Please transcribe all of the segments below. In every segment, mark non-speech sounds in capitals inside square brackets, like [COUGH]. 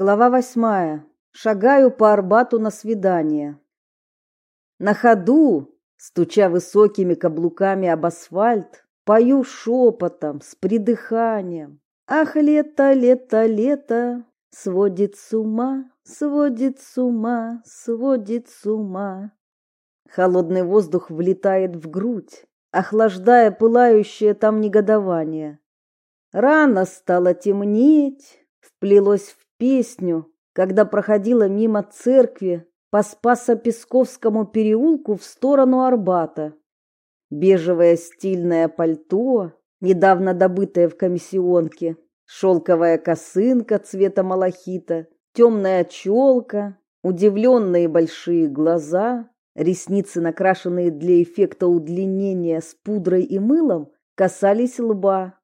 Глава восьмая. Шагаю по Арбату на свидание. На ходу, стуча высокими каблуками об асфальт, пою шепотом, с придыханием. Ах, лето, лето, лето, сводит с ума, сводит с ума, сводит с ума. Холодный воздух влетает в грудь, охлаждая пылающее там негодование. Рано стало темнеть, вплелось в песню, когда проходила мимо церкви по Спасо-Песковскому переулку в сторону Арбата. Бежевое стильное пальто, недавно добытое в комиссионке, шелковая косынка цвета малахита, темная челка, удивленные большие глаза, ресницы, накрашенные для эффекта удлинения с пудрой и мылом, касались лба.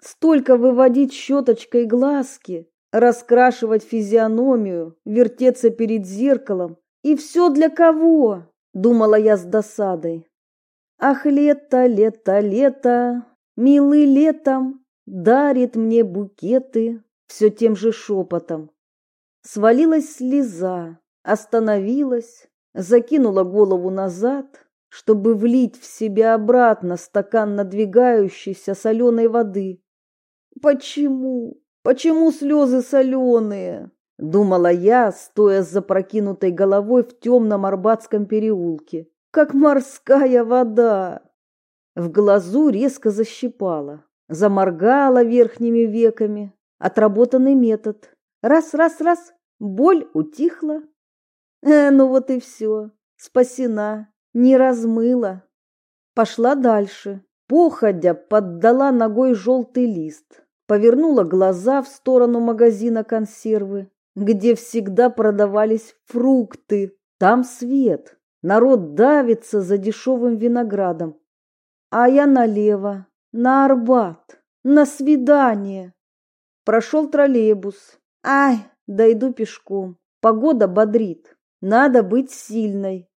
Столько выводить щеточкой глазки, раскрашивать физиономию, вертеться перед зеркалом. И все для кого? Думала я с досадой. Ах, лето, лето, лето, милый летом, дарит мне букеты все тем же шепотом. Свалилась слеза, остановилась, закинула голову назад, чтобы влить в себя обратно стакан надвигающейся соленой воды. Почему? Почему слезы соленые? Думала я, стоя с запрокинутой головой в темном Арбатском переулке. Как морская вода. В глазу резко защипала. Заморгала верхними веками. Отработанный метод. Раз, раз, раз. Боль утихла. Э, ну вот и все. Спасена. Не размыла. Пошла дальше. Походя поддала ногой желтый лист повернула глаза в сторону магазина консервы, где всегда продавались фрукты. Там свет, народ давится за дешевым виноградом. А я налево, на Арбат, на свидание. Прошел троллейбус. Ай, дойду пешком. Погода бодрит. Надо быть сильной.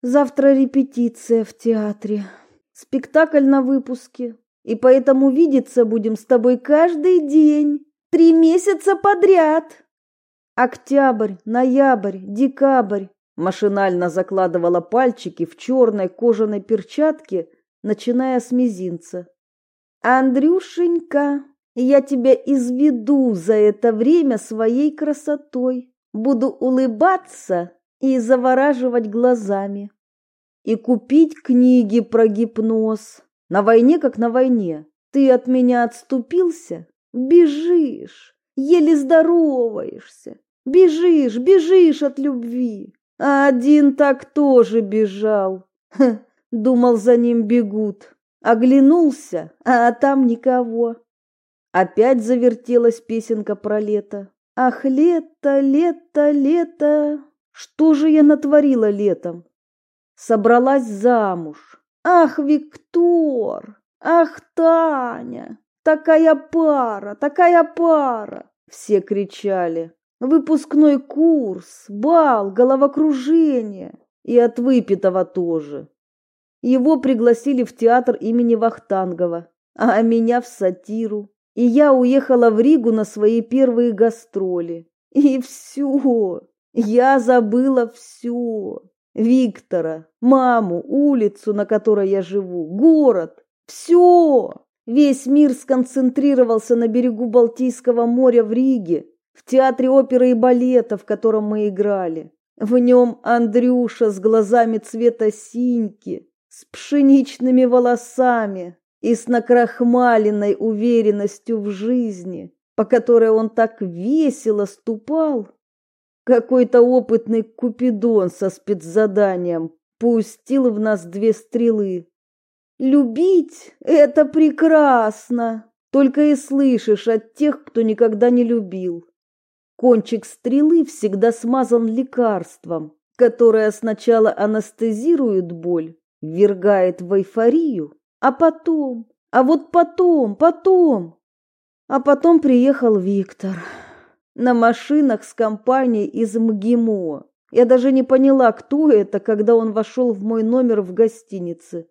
Завтра репетиция в театре. Спектакль на выпуске и поэтому видеться будем с тобой каждый день, три месяца подряд. Октябрь, ноябрь, декабрь. Машинально закладывала пальчики в черной кожаной перчатке, начиная с мизинца. Андрюшенька, я тебя изведу за это время своей красотой. Буду улыбаться и завораживать глазами. И купить книги про гипноз, на войне как на войне. Ты от меня отступился, бежишь, еле здороваешься. Бежишь, бежишь от любви. А один так тоже бежал. Ха, думал, за ним бегут. Оглянулся, а там никого. Опять завертелась песенка про лето. Ах, лето, лето, лето. Что же я натворила летом? Собралась замуж, Ах, Виктор! Ах, Таня! Такая пара, такая пара! Все кричали. Выпускной курс, бал, головокружение. И от выпитого тоже. Его пригласили в театр имени Вахтангова, а меня в сатиру. И я уехала в Ригу на свои первые гастроли. И все. Я забыла все. Виктора, маму, улицу, на которой я живу, город. Все! Весь мир сконцентрировался на берегу Балтийского моря в Риге, в театре оперы и балета, в котором мы играли. В нем Андрюша с глазами цвета синьки, с пшеничными волосами и с накрахмаленной уверенностью в жизни, по которой он так весело ступал, какой-то опытный купидон со спецзаданием пустил в нас две стрелы. Любить — это прекрасно, только и слышишь от тех, кто никогда не любил. Кончик стрелы всегда смазан лекарством, которое сначала анестезирует боль, ввергает в эйфорию, а потом, а вот потом, потом... А потом приехал Виктор на машинах с компанией из МГИМО. Я даже не поняла, кто это, когда он вошел в мой номер в гостинице.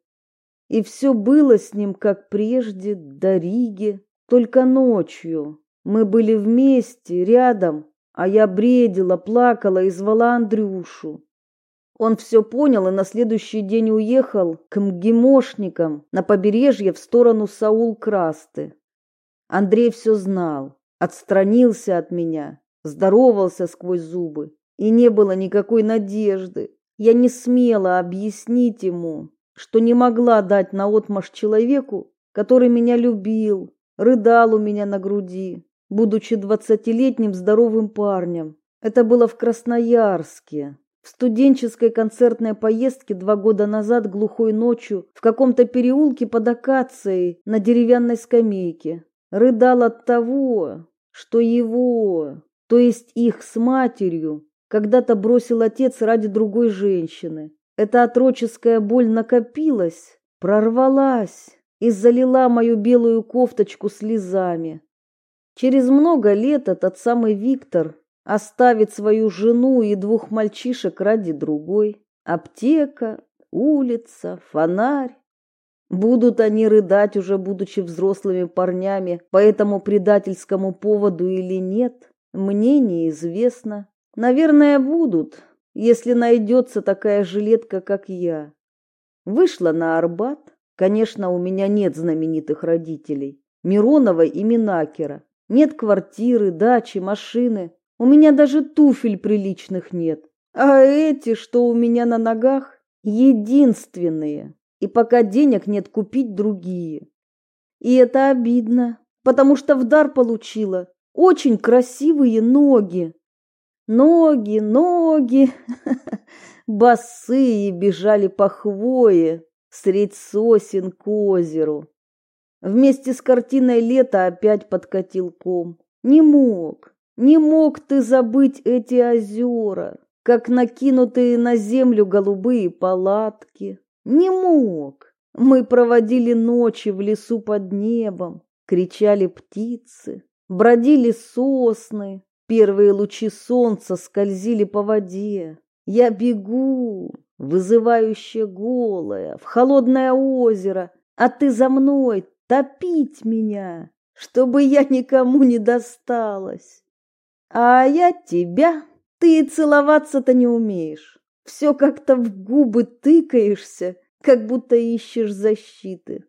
И все было с ним, как прежде, до Риги, только ночью. Мы были вместе, рядом, а я бредила, плакала и звала Андрюшу. Он все понял и на следующий день уехал к МГИМОшникам на побережье в сторону Саул-Красты. Андрей все знал, отстранился от меня, здоровался сквозь зубы, и не было никакой надежды. Я не смела объяснить ему, что не могла дать наотмашь человеку, который меня любил, рыдал у меня на груди, будучи двадцатилетним здоровым парнем. Это было в Красноярске, в студенческой концертной поездке два года назад глухой ночью в каком-то переулке под акацией на деревянной скамейке. Рыдал от того, что его, то есть их с матерью, когда-то бросил отец ради другой женщины. Эта отроческая боль накопилась, прорвалась и залила мою белую кофточку слезами. Через много лет этот самый Виктор оставит свою жену и двух мальчишек ради другой. Аптека, улица, фонарь. Будут они рыдать, уже будучи взрослыми парнями, по этому предательскому поводу или нет, мне неизвестно. Наверное, будут, если найдется такая жилетка, как я. Вышла на Арбат. Конечно, у меня нет знаменитых родителей. Миронова и Минакера. Нет квартиры, дачи, машины. У меня даже туфель приличных нет. А эти, что у меня на ногах, единственные. И пока денег нет купить другие. И это обидно, потому что в дар получила очень красивые ноги. Ноги, ноги, [LAUGHS] босые бежали по хвое средь сосен к озеру. Вместе с картиной лета опять подкатил ком. Не мог, не мог ты забыть эти озера, как накинутые на землю голубые палатки. Не мог. Мы проводили ночи в лесу под небом, кричали птицы, бродили сосны, первые лучи солнца скользили по воде. Я бегу, вызывающе голая, в холодное озеро, а ты за мной, топить меня, чтобы я никому не досталась. А я тебя, ты целоваться-то не умеешь. Все как-то в губы тыкаешься, как будто ищешь защиты.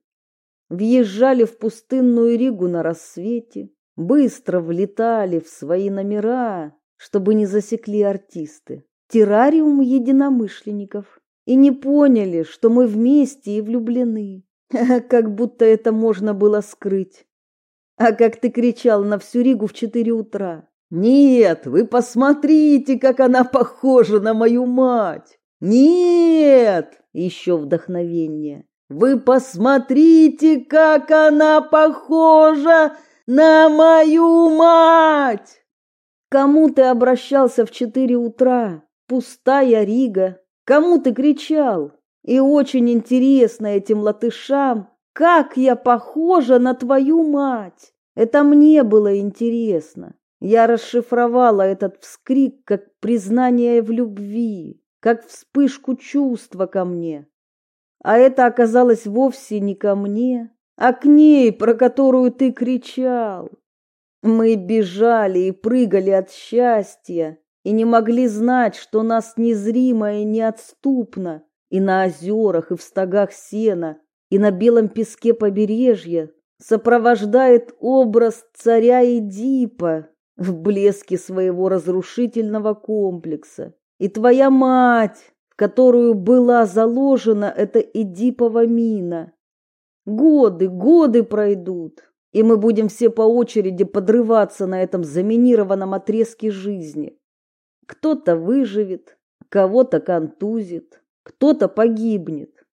Въезжали в пустынную Ригу на рассвете, быстро влетали в свои номера, чтобы не засекли артисты. Террариум единомышленников. И не поняли, что мы вместе и влюблены. [LAUGHS] Как будто это можно было скрыть. А как ты кричал на всю Ригу в четыре утра. Нет, вы посмотрите, как она похожа на мою мать. Нет, еще вдохновение. Вы посмотрите, как она похожа на мою мать. Кому ты обращался в четыре утра? Пустая Рига. Кому ты кричал? И очень интересно этим латышам, как я похожа на твою мать. Это мне было интересно. Я расшифровала этот вскрик как признание в любви, как вспышку чувства ко мне. А это оказалось вовсе не ко мне, а к ней, про которую ты кричал. Мы бежали и прыгали от счастья и не могли знать, что нас незримо и неотступно и на озерах, и в стогах сена, и на белом песке побережья сопровождает образ царя Эдипа в блеске своего разрушительного комплекса. И твоя мать, в которую была заложена эта Эдипова мина. Годы, годы пройдут, и мы будем все по очереди подрываться на этом заминированном отрезке жизни. Кто-то выживет, кого-то контузит, кто-то погибнет.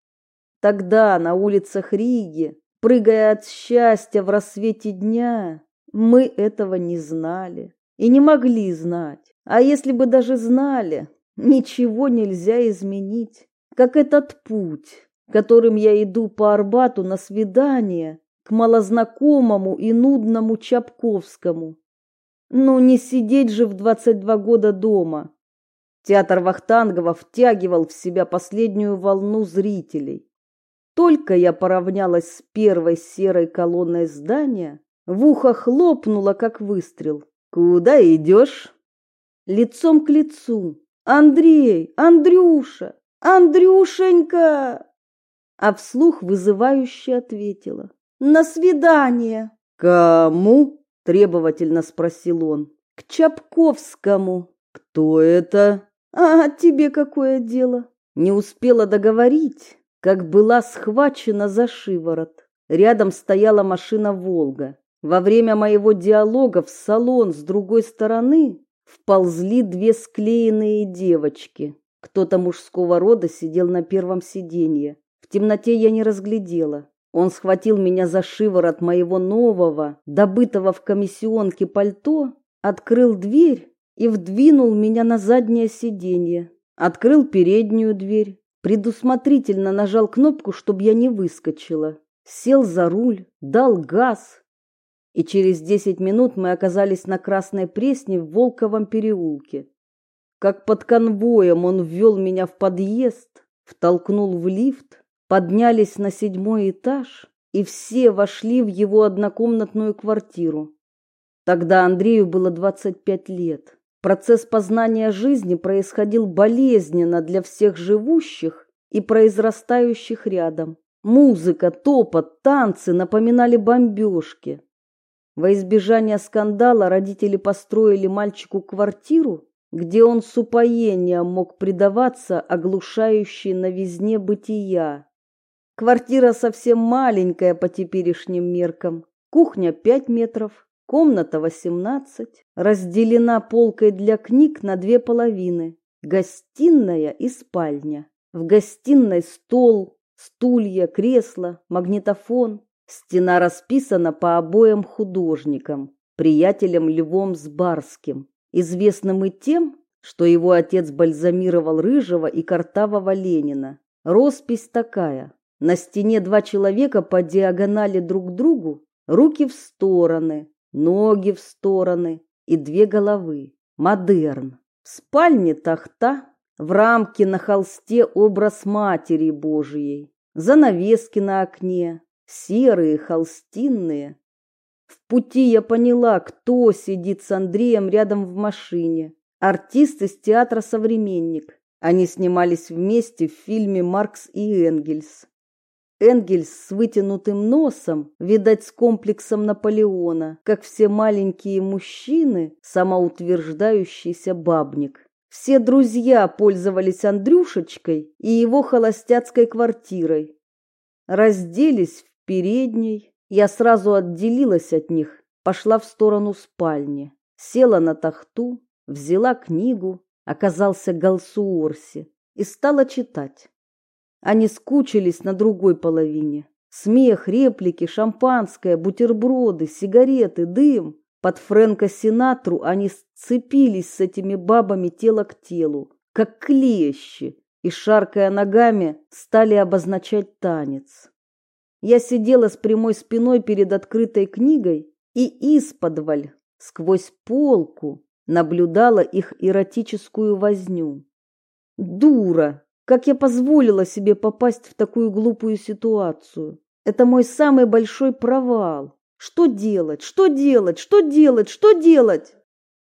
Тогда на улицах Риги, прыгая от счастья в рассвете дня, мы этого не знали и не могли знать. А если бы даже знали, ничего нельзя изменить, как этот путь, которым я иду по Арбату на свидание к малознакомому и нудному Чапковскому. Ну, не сидеть же в 22 года дома, Театр Вахтангова втягивал в себя последнюю волну зрителей. Только я поравнялась с первой серой колонной здания, в ухо хлопнуло, как выстрел. «Куда идешь?» лицом к лицу. «Андрей! Андрюша! Андрюшенька!» А вслух вызывающе ответила. «На свидание!» «Кому?» – требовательно спросил он. «К Чапковскому». «Кто это?» «А тебе какое дело?» Не успела договорить, как была схвачена за шиворот. Рядом стояла машина «Волга». Во время моего диалога в салон с другой стороны вползли две склеенные девочки. Кто-то мужского рода сидел на первом сиденье. В темноте я не разглядела. Он схватил меня за шиворот моего нового, добытого в комиссионке пальто, открыл дверь и вдвинул меня на заднее сиденье. Открыл переднюю дверь, предусмотрительно нажал кнопку, чтобы я не выскочила. Сел за руль, дал газ, и через десять минут мы оказались на Красной Пресне в Волковом переулке. Как под конвоем он ввел меня в подъезд, втолкнул в лифт, поднялись на седьмой этаж, и все вошли в его однокомнатную квартиру. Тогда Андрею было двадцать пять лет. Процесс познания жизни происходил болезненно для всех живущих и произрастающих рядом. Музыка, топот, танцы напоминали бомбежки. Во избежание скандала родители построили мальчику квартиру, где он с упоением мог предаваться оглушающей новизне бытия. Квартира совсем маленькая по теперешним меркам. Кухня пять метров, комната восемнадцать, разделена полкой для книг на две половины. Гостиная и спальня. В гостиной стол, стулья, кресло, магнитофон, Стена расписана по обоям художникам, приятелям Львом Сбарским, известным и тем, что его отец бальзамировал Рыжего и Картавого Ленина. Роспись такая. На стене два человека по диагонали друг к другу, руки в стороны, ноги в стороны и две головы. Модерн. В спальне тахта, в рамке на холсте образ Матери Божией, занавески на окне, серые, холстинные. В пути я поняла, кто сидит с Андреем рядом в машине. Артист из театра «Современник». Они снимались вместе в фильме «Маркс и Энгельс». Энгельс с вытянутым носом, видать, с комплексом Наполеона, как все маленькие мужчины, самоутверждающийся бабник. Все друзья пользовались Андрюшечкой и его холостяцкой квартирой. Разделись передней. Я сразу отделилась от них, пошла в сторону спальни, села на тахту, взяла книгу, оказался Галсуорси и стала читать. Они скучились на другой половине. Смех, реплики, шампанское, бутерброды, сигареты, дым. Под Фрэнка Синатру они сцепились с этими бабами тело к телу, как клещи, и, шаркая ногами, стали обозначать танец. Я сидела с прямой спиной перед открытой книгой и исподволь, сквозь полку, наблюдала их эротическую возню. Дура! Как я позволила себе попасть в такую глупую ситуацию? Это мой самый большой провал. Что делать? Что делать? Что делать? Что делать?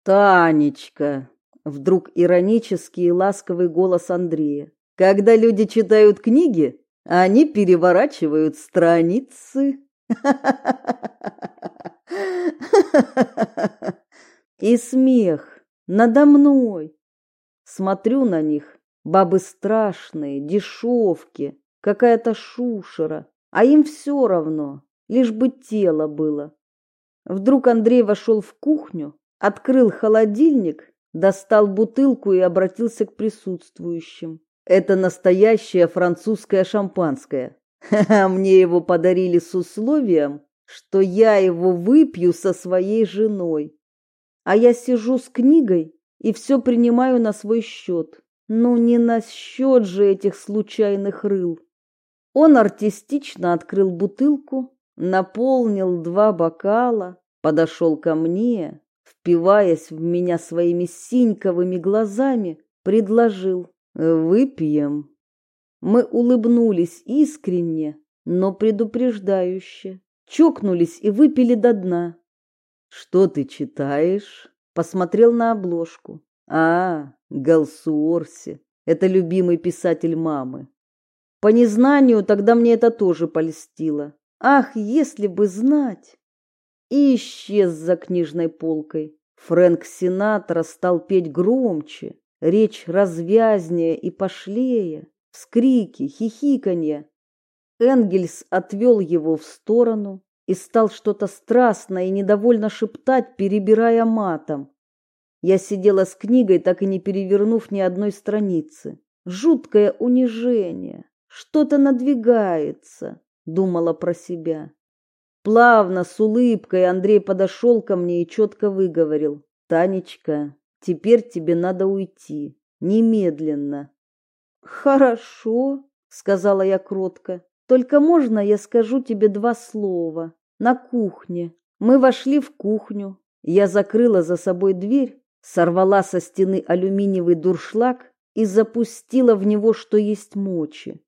Танечка, вдруг иронический и ласковый голос Андрея. Когда люди читают книги, они переворачивают страницы. И смех надо мной. Смотрю на них. Бабы страшные, дешевки, какая-то шушера. А им все равно, лишь бы тело было. Вдруг Андрей вошел в кухню, открыл холодильник, достал бутылку и обратился к присутствующим. Это настоящее французское шампанское. А [LAUGHS] мне его подарили с условием, что я его выпью со своей женой. А я сижу с книгой и все принимаю на свой счет. Ну, не на счет же этих случайных рыл. Он артистично открыл бутылку, наполнил два бокала, подошел ко мне, впиваясь в меня своими синьковыми глазами, предложил Выпьем. Мы улыбнулись искренне, но предупреждающе. Чокнулись и выпили до дна. Что ты читаешь? Посмотрел на обложку. А, Галсуорси. Это любимый писатель мамы. По незнанию тогда мне это тоже польстило. Ах, если бы знать! И исчез за книжной полкой. Фрэнк Синатра стал петь громче, речь развязнее и пошлее, вскрики, хихиканье. Энгельс отвел его в сторону и стал что-то страстно и недовольно шептать, перебирая матом. Я сидела с книгой, так и не перевернув ни одной страницы. Жуткое унижение. Что-то надвигается, думала про себя. Плавно, с улыбкой Андрей подошел ко мне и четко выговорил. «Танечка, теперь тебе надо уйти. Немедленно». «Хорошо», — сказала я кротко. «Только можно я скажу тебе два слова? На кухне». Мы вошли в кухню. Я закрыла за собой дверь, сорвала со стены алюминиевый дуршлаг и запустила в него, что есть мочи.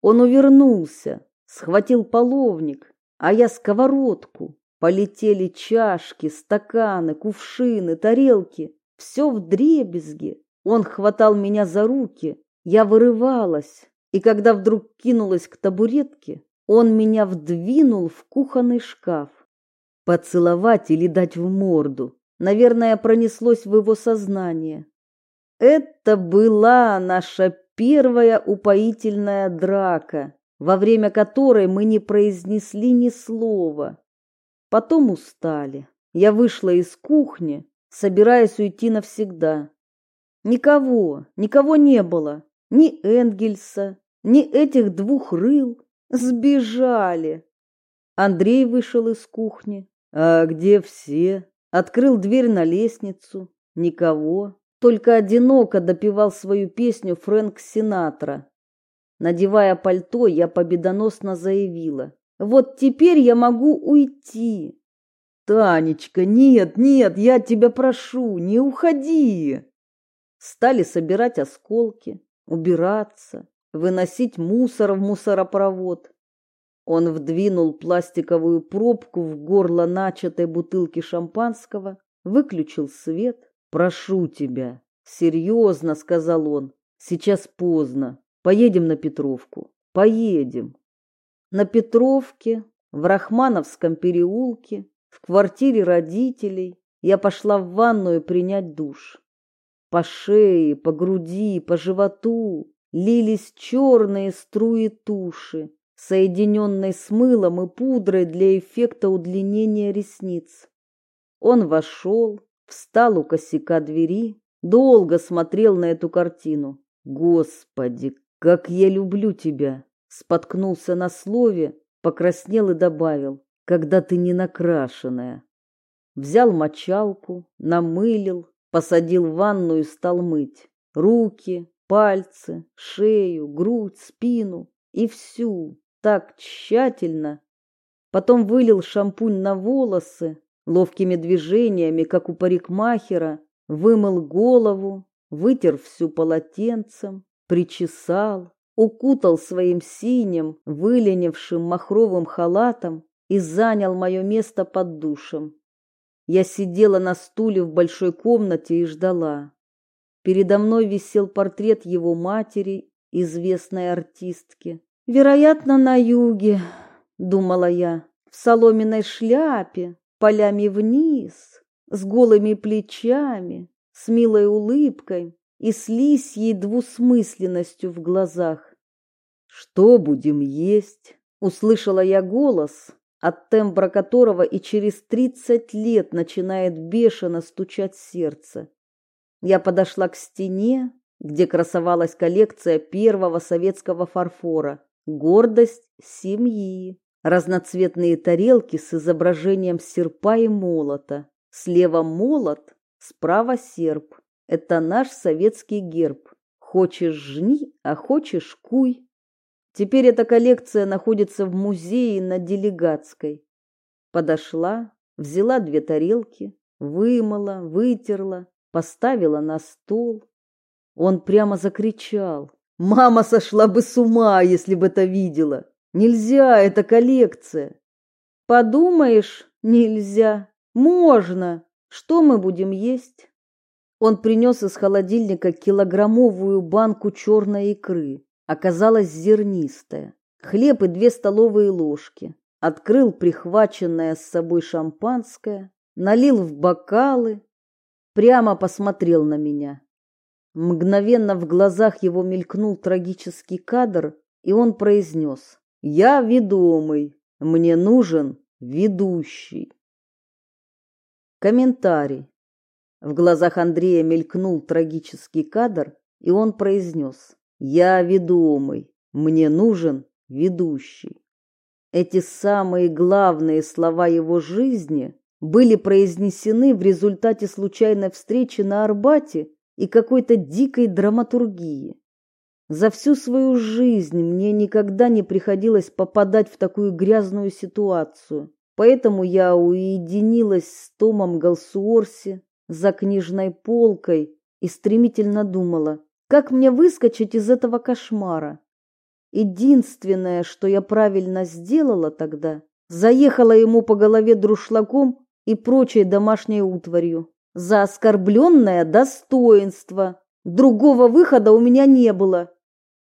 Он увернулся, схватил половник, а я сковородку. Полетели чашки, стаканы, кувшины, тарелки. Все в дребезге. Он хватал меня за руки. Я вырывалась. И когда вдруг кинулась к табуретке, он меня вдвинул в кухонный шкаф. Поцеловать или дать в морду. Наверное, пронеслось в его сознание. Это была наша первая упоительная драка во время которой мы не произнесли ни слова. Потом устали. Я вышла из кухни, собираясь уйти навсегда. Никого, никого не было. Ни Энгельса, ни этих двух рыл. Сбежали. Андрей вышел из кухни. А где все? Открыл дверь на лестницу. Никого. Только одиноко допевал свою песню Фрэнк Синатра. Надевая пальто, я победоносно заявила. «Вот теперь я могу уйти!» «Танечка, нет, нет, я тебя прошу, не уходи!» Стали собирать осколки, убираться, выносить мусор в мусоропровод. Он вдвинул пластиковую пробку в горло начатой бутылки шампанского, выключил свет. «Прошу тебя!» «Серьезно», — сказал он, — «сейчас поздно. Поедем на Петровку. Поедем. На Петровке, в Рахмановском переулке, в квартире родителей я пошла в ванную принять душ. По шее, по груди, по животу лились черные струи туши, соединенной с мылом и пудрой для эффекта удлинения ресниц. Он вошел, встал у косяка двери, долго смотрел на эту картину. Господи, как я люблю тебя, споткнулся на слове, покраснел и добавил: когда ты не накрашенная. Взял мочалку, намылил, посадил в ванну и стал мыть руки, пальцы, шею, грудь, спину и всю, так тщательно. Потом вылил шампунь на волосы, ловкими движениями, как у парикмахера, вымыл голову, вытер всю полотенцем, причесал, укутал своим синим, выленившим махровым халатом и занял мое место под душем. Я сидела на стуле в большой комнате и ждала. Передо мной висел портрет его матери, известной артистки. Вероятно, на юге, думала я, в соломенной шляпе, полями вниз, с голыми плечами, с милой улыбкой, и с лисьей двусмысленностью в глазах. «Что будем есть?» — услышала я голос, от тембра которого и через тридцать лет начинает бешено стучать сердце. Я подошла к стене, где красовалась коллекция первого советского фарфора «Гордость семьи». Разноцветные тарелки с изображением серпа и молота. Слева молот, справа серп. Это наш советский герб. Хочешь жни, а хочешь куй. Теперь эта коллекция находится в музее на Делегатской. Подошла, взяла две тарелки, вымыла, вытерла, поставила на стол. Он прямо закричал. Мама сошла бы с ума, если бы это видела. Нельзя, это коллекция. Подумаешь, нельзя. Можно. Что мы будем есть? Он принес из холодильника килограммовую банку черной икры. Оказалась зернистая. Хлеб и две столовые ложки. Открыл прихваченное с собой шампанское, налил в бокалы, прямо посмотрел на меня. Мгновенно в глазах его мелькнул трагический кадр, и он произнес «Я ведомый, мне нужен ведущий». Комментарий. В глазах Андрея мелькнул трагический кадр, и он произнес «Я ведомый, мне нужен ведущий». Эти самые главные слова его жизни были произнесены в результате случайной встречи на Арбате и какой-то дикой драматургии. За всю свою жизнь мне никогда не приходилось попадать в такую грязную ситуацию, поэтому я уединилась с Томом Галсуорси за книжной полкой и стремительно думала, как мне выскочить из этого кошмара. Единственное, что я правильно сделала тогда, заехала ему по голове друшлагом и прочей домашней утварью за оскорбленное достоинство. Другого выхода у меня не было.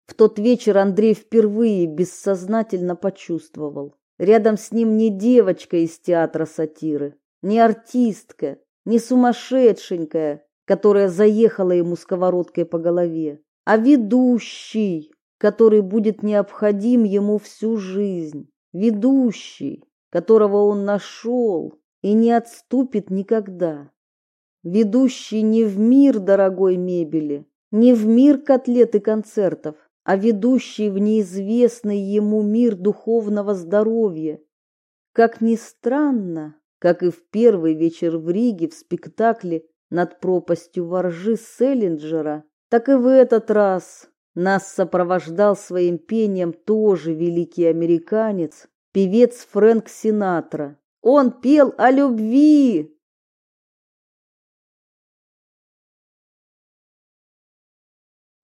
В тот вечер Андрей впервые бессознательно почувствовал. Рядом с ним не девочка из театра сатиры, не артистка, не сумасшедшенькая, которая заехала ему сковородкой по голове, а ведущий, который будет необходим ему всю жизнь, ведущий, которого он нашел и не отступит никогда ведущий не в мир дорогой мебели, не в мир котлет и концертов, а ведущий в неизвестный ему мир духовного здоровья. Как ни странно, как и в первый вечер в Риге в спектакле над пропастью воржи Селлинджера, так и в этот раз нас сопровождал своим пением тоже великий американец, певец Фрэнк Синатра. Он пел о любви,